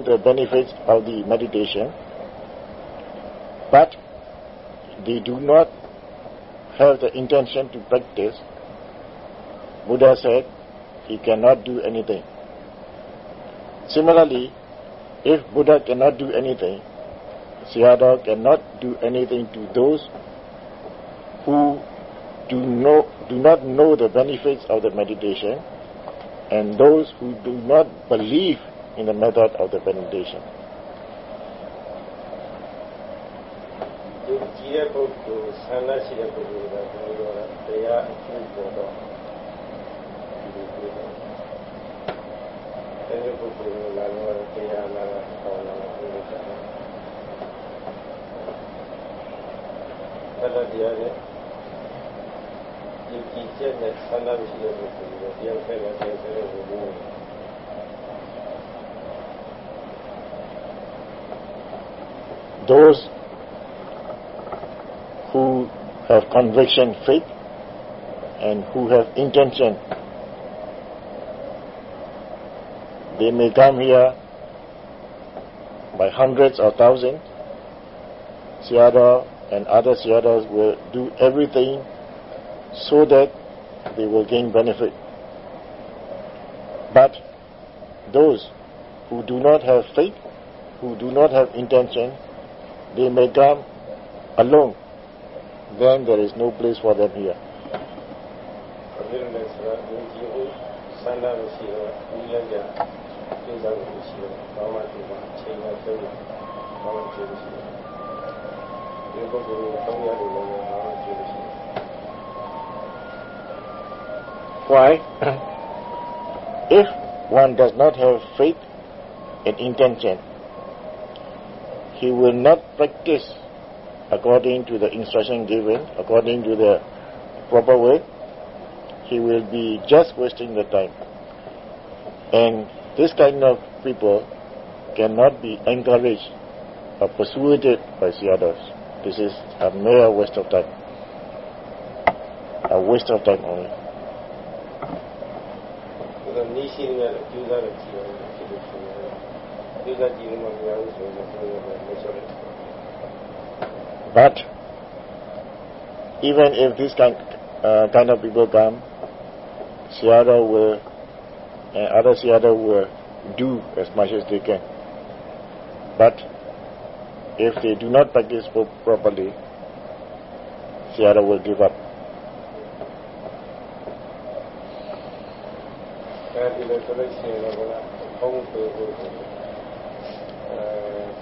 the benefits of the meditation, but they do not have the intention to practice, Buddha said he cannot do anything. Similarly, if Buddha cannot do anything, Sayadaw cannot do anything to those who do, know, do not know the benefits of the meditation and those who do not believe in the method of the meditation. ယုံကြည်တဲ့ပုဂ္ဂိုလ်ဆန္ဒရှိတဲ့ပုဂ္ဂိုလ်ကဘယ်လိုလဲတရားအကျိုးပေါ်တော့ဒီလိုပြောတယ်။အဲဒီပုဂ္ဂိုလ်ကလာတော့တရားလာတာပေါ်လာတယ်ပြောတယ်။အဲ့ဒါတရားနဲ့ယုံကြည်ချက်နဲ့ဆန္ဒရှိတဲ့ပုဂ္ဂိုလ်ကတရားဖက်တဲ့တရားဖက်တဲ့ပုဂ္ဂိုလ် Those who have conviction faith and who have intention. They may come here by hundreds or thousands. Sayadaw and other Sayadaws will do everything so that they will gain benefit. But those who do not have faith, who do not have intention, they may come alone then there is no place for them here. Why? if one does not have faith and intention, he will not practice according to the instruction given, according to the proper way, he will be just wasting the time. And this kind of people cannot be encouraged or persuaded by the others. This is a mere waste of time. A waste of time only but even if this kind, uh, kind of people come, Sayadaw will, and other Sayadaw will do as much as they can. But if they do not practice properly, Sayadaw will give up. ဘု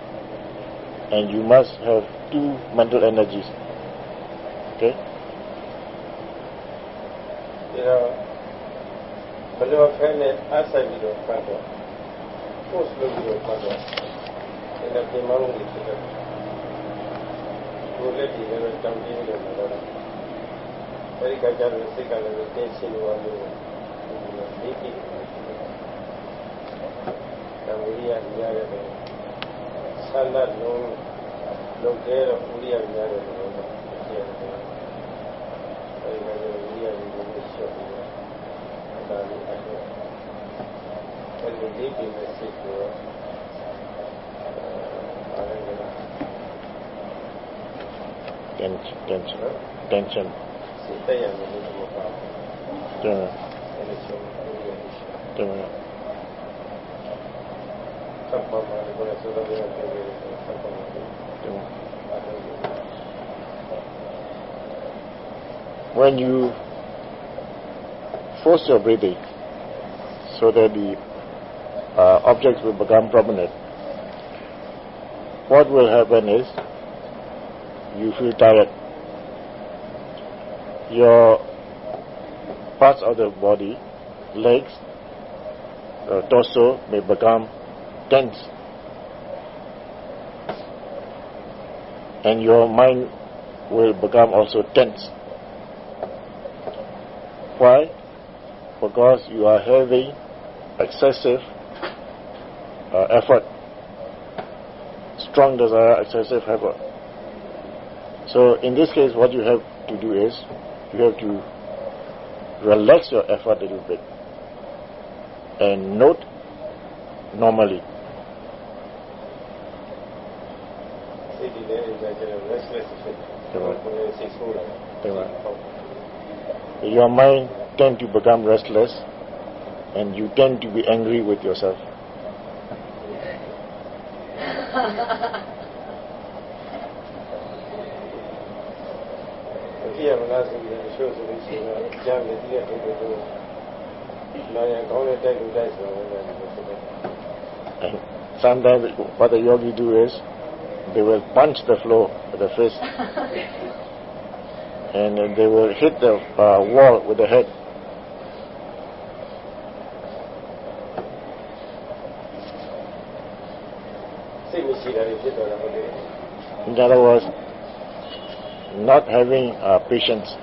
and you must have two mental energies. Okay? You know, beliau fene asa video kado, post video kado, ina pimangu kita, boleh di dalam jambi video kado. Tadi kajar besi kalau tensi luar luar, ini sedikit. Kamu lihat dia ada estándar no, no. Tension, tension, tension. Tension. Tension. Tension when you force your breathing so that the uh, objects will become prominent, what will happen is you feel tired. Your parts of the body, legs, uh, torso may become tense. and your mind will become also tense. Why? Because you are having excessive uh, effort, strong desire, excessive effort. So in this case, what you have to do is you have to relax your effort a little bit and note normally. Your mind tend to become restless and you tend to be angry with yourself. sometimes what the yogi do is they will punch the floor with the fist. and they will hit the uh, wall with the head. In other words, not having uh, patience.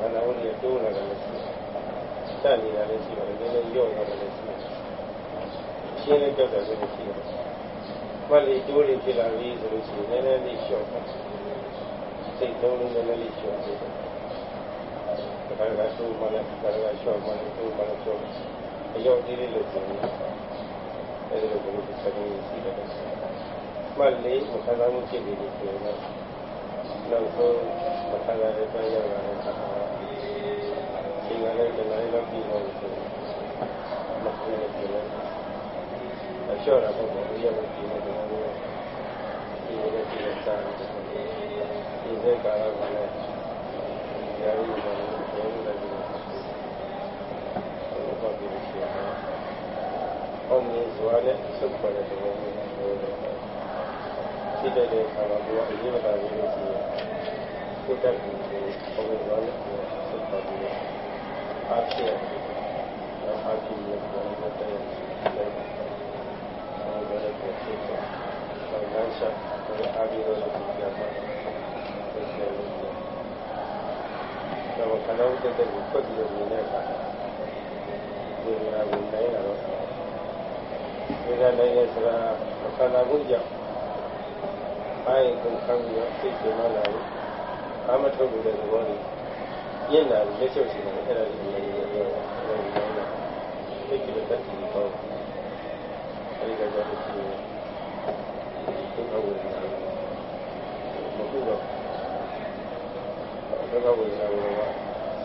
ခန္ဓာဝိရတိုးလာတယ်လို့ရှိတယ်စနေတာလည်းရှိတယ်နည်းနည်းညော့သွားတယ်လည်းရှိတယ်ရှင်းလေးကြောက်တယ်လည်းရှိတယ်မလေးတိုးလေးဖြစ်လာပြီဆိုလို့ရှိရင်နည်းနည်းလေးလျှော့ပါစိတ်လုံးလေးနည်းနည်းလေးလျှော့ပေးတယ်ဒါကလည်းတိုးမှလည်းဒါကလျှော့မှလည်းတိုးမှလည်းလျှော့အယောက်ကြီးလေးလို့ဆိုရင်အဲဒီလိုမျိုးစကားရှိတယ်မှလေးမခံစားမှုဖြစ်နေတယ်ဆိုရင်တော့နောက်ဆုံးမခံစားတဲ့ပြန်ရောက်လာတဲ့အခါမှာဒီကနေ့ဒီနေ့ လောက်ပြီးတော့မကူနေတယ်အရှော့ရပေါ့ဘယ်ရောက်ပြီးတော့ဒီလိုလေးပြန်တာဒီစကားကလည်းရရည်တယ်ဘယ်လိုလဲဘာဖြစ်လို့ရှိရလဲ။အမေဇွားနဲ့စုပ်ပါတယ်ဘယ်လိုလဲ။ဖြစ်တဲ့အခါမှာဘုရားအရေးမပါဘူးလို့ဆိုတယ်။ကိုယ်တက်ကိုဘယ်လိုလဲ။စုပ်ပါတယ်ိတ်ကျမလာဘူးအာမထုတ်လို့တဲ့သဘောလေး ပြင်းလာလက်ချုပ်စီတယ်အဲ့ဒါကြီးလည်းပြောတယ်သိကြတဲ့တက်ကြီးတော့အဲဒီကတော့ဒီဘုရားဝိညာဉ်မဟုတ်တော့ဘုရားဝိညာဉ်က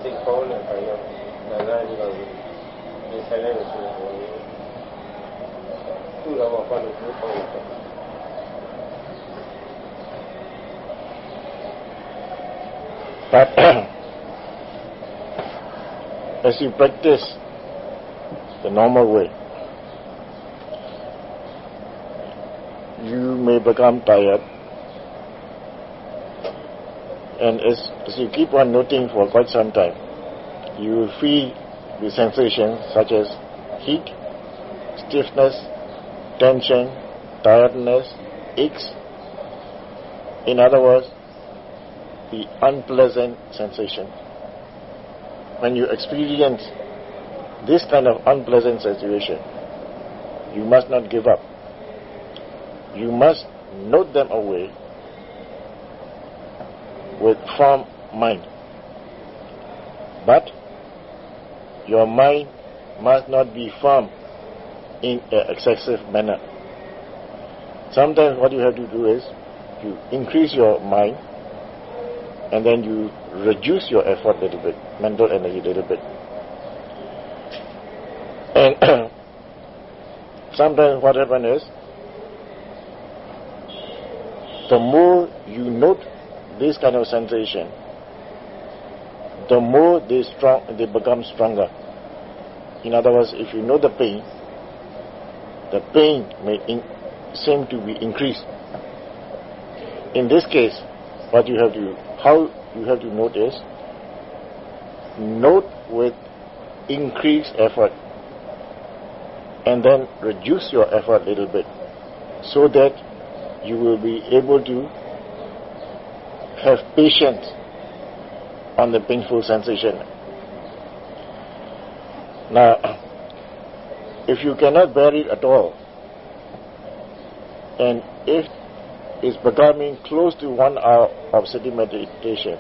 စိတ်ကောင်းတဲ့အခါရောက်နာနာကြီးတော့ဒီဆိုင်လိုက်လို့ဆိုတော့သူ့တော့ဘာလို့ပြောတော့ But as you practice the normal way, you may become tired. And as, as you keep on noting for quite some time, you will feel the sensations such as heat, stiffness, tension, tiredness, aches. In other words, the unpleasant sensation. When you experience this kind of unpleasant situation, you must not give up. You must note them away with firm mind. But your mind must not be firm in an excessive manner. Sometimes what you have to do is you increase your mind and then you reduce your effort a little bit, mental energy a little bit. And sometimes what happens is, the more you note this kind of sensation, the more they strong they become stronger. In other words, if you know the pain, the pain may seem to be increased. In this case, what you have to how you have to notice note with increased effort and then reduce your effort a little bit so that you will be able to have patience on the painful sensation. Now, if you cannot bear it at all, and if it's becoming close to one hour of sitting meditation,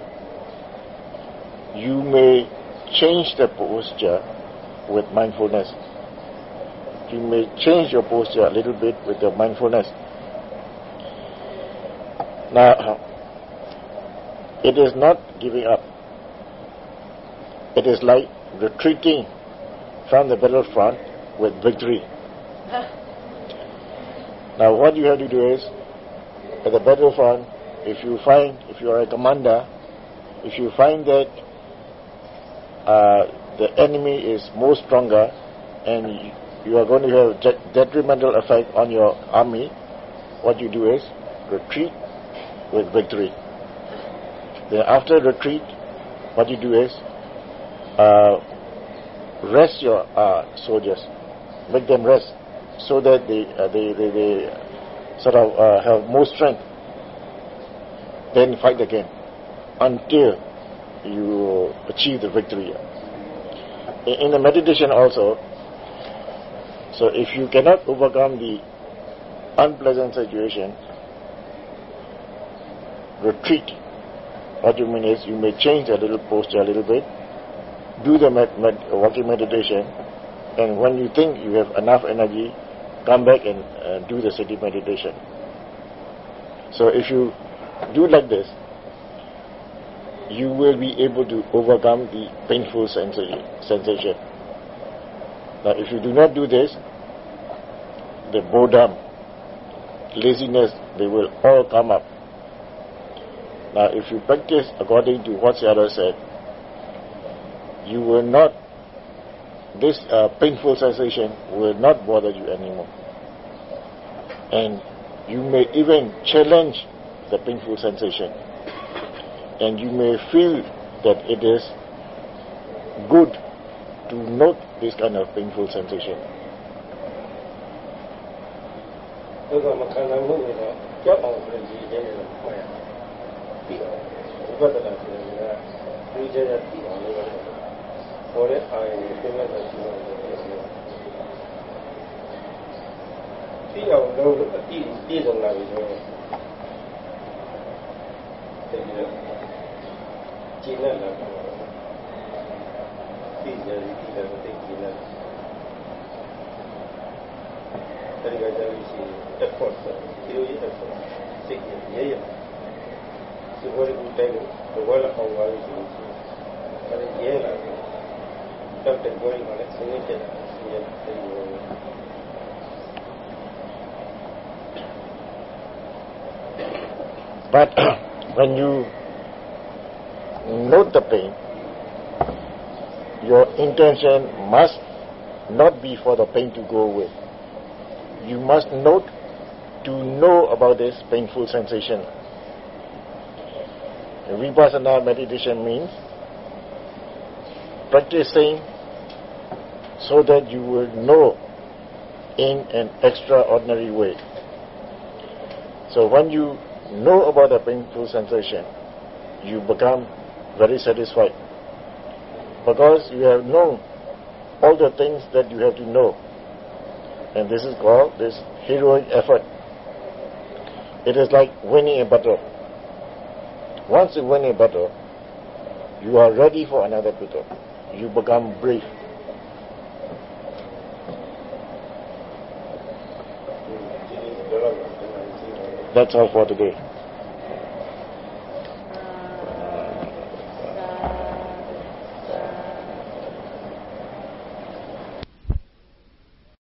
you may change the posture with mindfulness. You may change your posture a little bit with your mindfulness. Now, it is not giving up. It is like retreating from the battlefront with victory. now, what you have to do is, at the battlefront, if you find, if you are a commander, if you find that uh, the enemy is more stronger and you are going to have detrimental effect on your army, what you do is retreat with victory. Then after retreat, what you do is uh, rest your uh, soldiers, make them rest, so that they uh, they, they, they sort of uh, have more strength. Then fight again until you achieve the victory. In the meditation also, so if you cannot overcome the unpleasant situation, retreat. What you mean is you may change a little posture a little bit, do the med- med- walking meditation, and when you think you have enough energy, come back and uh, do the sitting meditation. So if you do like this, you will be able to overcome the painful sensation. Now, if you do not do this, the boredom, laziness, they will all come up. Now, if you practice according to what Sayadaw said, you will not, this uh, painful sensation will not bother you anymore. And you may even challenge the painful sensation. And you may feel that it is good to note this kind of painful sensation. အောင်လို့ရတယ်။ပေါ်တဲ့အာရုံကိုသိမှတ်ရှိအောင်လို့ပြောတယ်။ပြီးအောင်လို့အတိပြည့်စုံလာပြီဆိုရင်ဒီကျင်းနဲ့လာတော့သိကြရည်ဒီလည်းမသိကျင်းနဲ့အဲဒီကကြလို့ရှိရင် effort ဆိုဒီလိုရေး effort စိတ်ရရရဒီဘဝကိုတိုင်လို့ဘဝလည်းအောင်ပါလို့ရှိရင်အဲဒီရဲလာတယ် going on But when you note the pain, your intention must not be for the pain to go away. You must note to know about this painful sensation. Vipassana meditation means practicing so that you will know in an extraordinary way. So when you know about the painful sensation, you become very satisfied. Because you have known all the things that you have to know. And this is called this heroic effort. It is like winning a battle. Once you win a battle you are ready for another battle. You become brave that's all for today